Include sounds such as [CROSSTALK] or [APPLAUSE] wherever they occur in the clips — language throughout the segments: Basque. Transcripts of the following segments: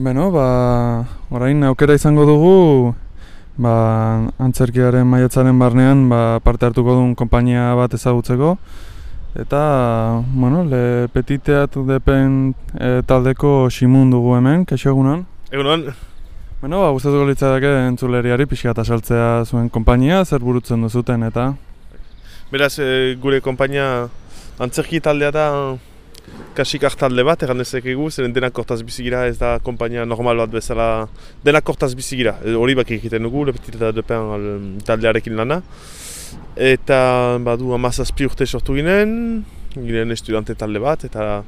Beno, ba, orain aukera izango dugu ba, antzerkiaren maietzaren barnean ba, parte hartuko duen konpainia bat ezagutzeko eta, bueno, le petiteat depen e, taldeko simun dugu hemen, kaixo egunon? Egunon. Beno, ba, gustatuko litzateke entzuleriari pixka eta saltzea zuen konpainia, zer burutzen duzuten eta? Beraz, e, gure konpainia antzerki taldea da kasik talde bat, egan dezakegu, zeren denak kortaz bizigira ez da kompainia normal bat bezala denak kortaz bizigira. Hori bak egiten dugu, lepetit eta depen taldearekin lana. Eta badu amazazpi urte sortu ginen, ginen estudiante talde bat, eta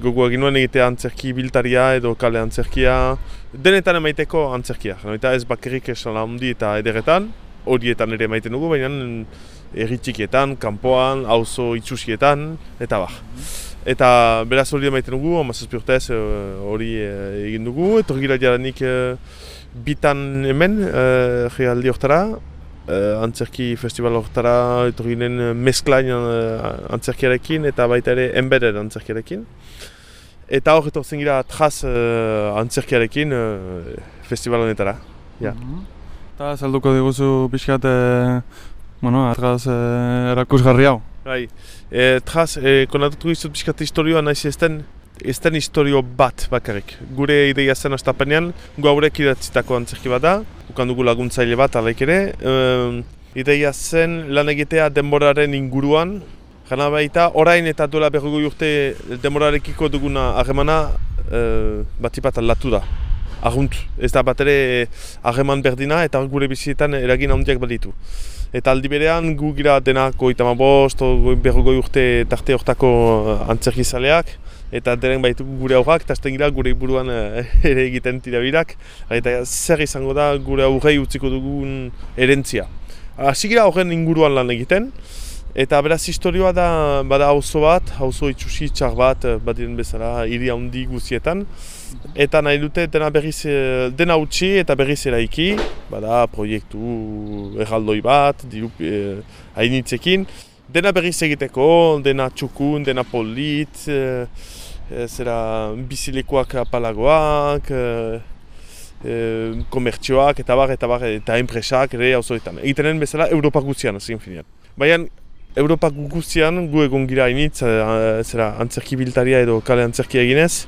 gogo egin nuen egitea antzerki biltaria edo kale antzerkia, denetan emaiteko antzerkia. Eta ez bakerik esan handi eta ederetan, horietan ere emaiten dugu, baina erritxikietan, kanpoan, auzo itxusietan, eta bar. Eta beraz hori emaiten dugu, amazazpi urtez eh, hori uh, egin dugu, gira jaranik uh, bitan hemen, uh, realdi horretara, uh, antzerki festival horretara, etor ginen mesklain uh, antzerkiarekin eta baita ere embedded antzerkiarekin. Eta hor etortzen gira traz uh, antzerkiarekin uh, festival honetara. Ja. Mhm. Eta salduko diguzu pixkat, eh, bueno, atraz eh, erakusgarri hau. Bai, e, traz, e, konatutu izut pixkat historioa nahiz ez den, ez den historio bat bakarrik. Gure ideia zen astapenean, gu haurek idatzitako antzerki bat da, ukan dugu laguntzaile bat alaik ere. E, ideia zen lan egitea denboraren inguruan, Gana baita, orain eta duela berrogo urte denborarekiko duguna harremana e, bat aldatu da. Arrunt, ez da bat ere harreman berdina eta gure bizietan eragin handiak baditu. Eta aldi berean gu gira denak goita bost, berrogoi urte tarte hortako eh, antzerki zaleak, eta deren baitu gure aurrak, eta gira gure buruan eh, [LAUGHS] ere egiten tirabirak, eta zer izango da gure aurrei utziko dugun erentzia. Hasi gira horren inguruan lan egiten, eta beraz historioa da bada auzo bat, auzo itxusi txar bat, eh, bat bezala, hiri handi guzietan, eta nahi dute dena berriz dena utzi eta berriz eraiki. Bada proiektu erraldoi bat diru eh, hainitzekin. Dena berriz egiteko dena txukun, dena polit eh, eh, zera bizilekoak apalagoak eh, eh, komertzioak eta bar eta bar eta enpresak ere auzoetan. Egitenen bezala Europa guztian azken finean. Baina Europa guztian gu egon gira hainitz eh, zera antzerki biltaria edo kale antzerki eginez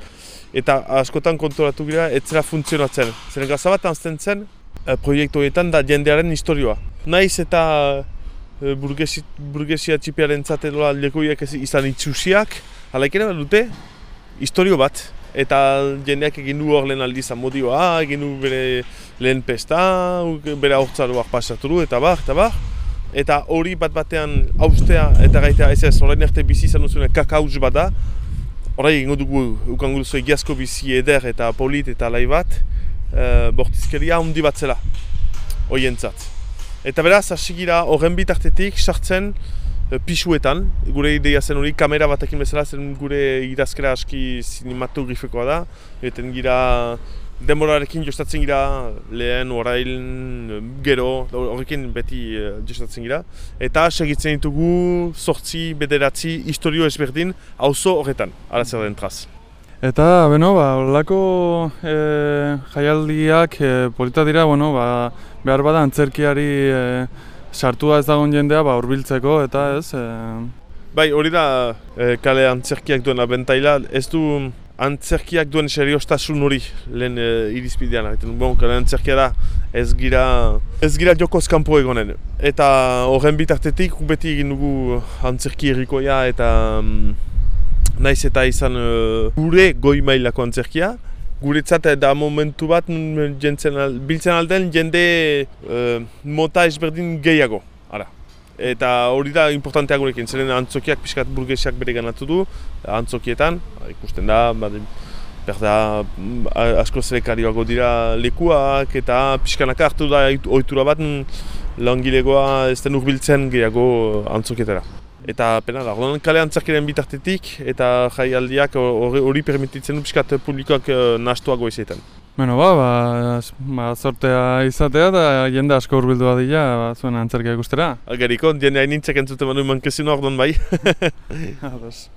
eta askotan konturatu gira ez zera funtzionatzen. Zeren gazabat anzten zen e, proiektu horietan da jendearen historioa. Naiz eta e, burgesi, burgesia txipiaren zatedola lekoiak izan itxusiak, alaik ere dute historio bat. Eta jendeak egin du hor lehen aldizan modioa, egin du bere lehen pesta, bere hortzaroak pasatu eta bar, eta bar. Eta hori bat batean austea eta gaitea ez ez horrein arte bizi izan duzuen kakauz bat da, Horai, ingo dugu, ukango duzu egiazko bizi eder eta polit eta lai bat, e, bortizkeria handi bat zela, oientzat. Eta beraz, hasi gira horren bitartetik sartzen e, pisuetan, gure ideia zen hori, kamera batekin bezala zen gure idazkera aski sinematogrifikoa da, eta gira denborarekin jostatzen gira lehen, orail, gero, horrekin beti uh, jostatzen gira. Eta segitzen ditugu sortzi, bederatzi, historio ezberdin auzo horretan, arazer den traz. Eta, beno, ba, lako e, jaialdiak e, polita dira, bueno, ba, behar bada antzerkiari e, sartua ez dagoen jendea, ba, urbiltzeko, eta ez... E... Bai, hori da e, kale antzerkiak duen abentaila, ez du antzerkiak duen seriostasun hori lehen e, irizpidean. Bon, antzerkia da ez gira, ez gira jokoz kanpo egonen. Eta horren bitartetik beti egin dugu antzerki errikoia eta um, naiz eta izan uh, gure goi mailako antzerkia. Guretzat da momentu bat jentzen, biltzen alden jende uh, mota ezberdin gehiago. Eta hori da importantea gurekin, zeren antzokiak pixkat burgesiak bere ganatu du, antzokietan, ikusten da, ba, berda mm, asko zerekarioago dira lekuak, eta pixkanaka hartu da ohitura bat mm, langilegoa ez den urbiltzen gehiago antzokietara. Eta pena da, orduan kale antzarkiren bitartetik eta jaialdiak hori permititzen du pixkat publikoak eh, nastuago izaten. Bueno, ba, ba, ba, sortea izatea eta jende asko urbildua dira ba, zuen antzerkia ikustera. Algeriko, jende hain nintzak entzuten manu mankezino orduan bai. [LAUGHS] Ados.